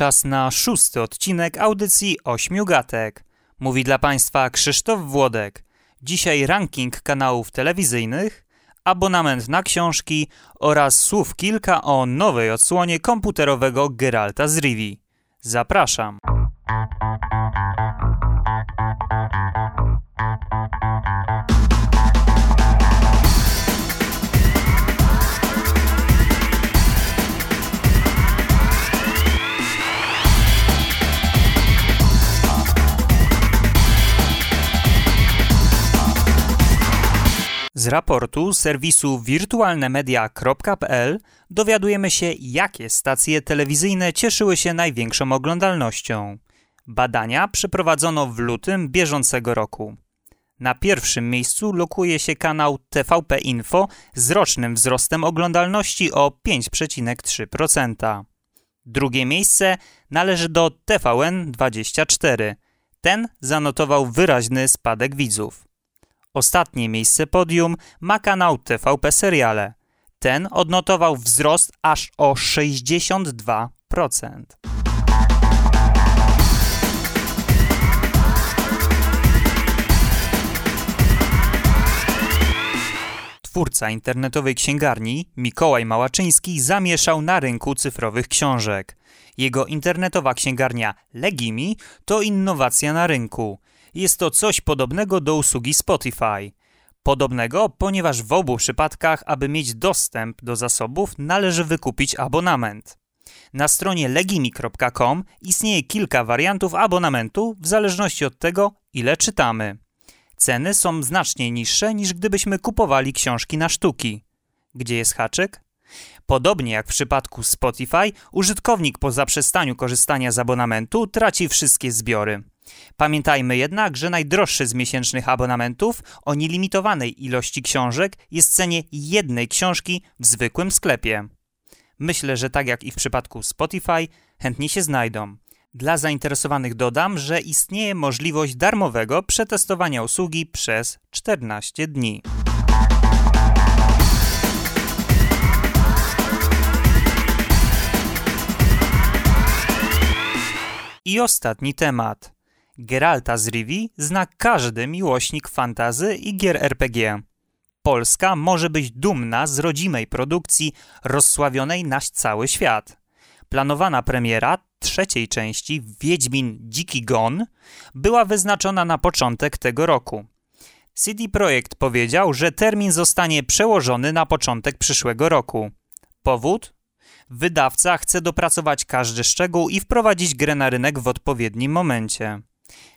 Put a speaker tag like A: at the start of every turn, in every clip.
A: Czas na szósty odcinek audycji Ośmiu Gatek. Mówi dla Państwa Krzysztof Włodek. Dzisiaj ranking kanałów telewizyjnych, abonament na książki oraz słów kilka o nowej odsłonie komputerowego Geralta z Rivi. Zapraszam. Z raportu serwisu wirtualnemedia.pl dowiadujemy się, jakie stacje telewizyjne cieszyły się największą oglądalnością. Badania przeprowadzono w lutym bieżącego roku. Na pierwszym miejscu lokuje się kanał TVP Info z rocznym wzrostem oglądalności o 5,3%. Drugie miejsce należy do TVN24. Ten zanotował wyraźny spadek widzów. Ostatnie miejsce podium ma kanał TVP Seriale. Ten odnotował wzrost aż o 62%. Twórca internetowej księgarni Mikołaj Małaczyński zamieszał na rynku cyfrowych książek. Jego internetowa księgarnia Legimi to innowacja na rynku. Jest to coś podobnego do usługi Spotify. Podobnego, ponieważ w obu przypadkach, aby mieć dostęp do zasobów, należy wykupić abonament. Na stronie legimi.com istnieje kilka wariantów abonamentu w zależności od tego, ile czytamy. Ceny są znacznie niższe niż gdybyśmy kupowali książki na sztuki. Gdzie jest haczyk? Podobnie jak w przypadku Spotify, użytkownik po zaprzestaniu korzystania z abonamentu traci wszystkie zbiory. Pamiętajmy jednak, że najdroższy z miesięcznych abonamentów o nielimitowanej ilości książek jest w cenie jednej książki w zwykłym sklepie. Myślę, że tak jak i w przypadku Spotify, chętni się znajdą. Dla zainteresowanych dodam, że istnieje możliwość darmowego przetestowania usługi przez 14 dni. I ostatni temat. Geralta z Rivi zna każdy miłośnik fantazy i gier RPG. Polska może być dumna z rodzimej produkcji rozsławionej na cały świat. Planowana premiera trzeciej części Wiedźmin Dziki Gon była wyznaczona na początek tego roku. CD Projekt powiedział, że termin zostanie przełożony na początek przyszłego roku. Powód? Wydawca chce dopracować każdy szczegół i wprowadzić grę na rynek w odpowiednim momencie.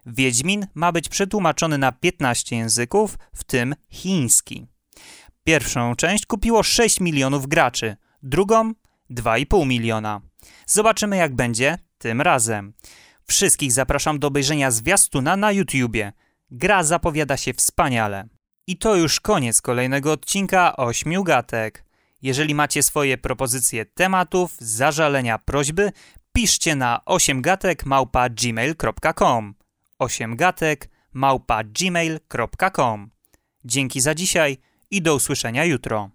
A: Wiedźmin ma być przetłumaczony na 15 języków, w tym chiński. Pierwszą część kupiło 6 milionów graczy, drugą 2,5 miliona. Zobaczymy jak będzie tym razem. Wszystkich zapraszam do obejrzenia zwiastuna na YouTubie. Gra zapowiada się wspaniale. I to już koniec kolejnego odcinka Ośmiu Gatek. Jeżeli macie swoje propozycje tematów, zażalenia, prośby, piszcie na 8gatek małpa gmail.com 8gatek małpa gmail.com Dzięki za dzisiaj i do usłyszenia jutro.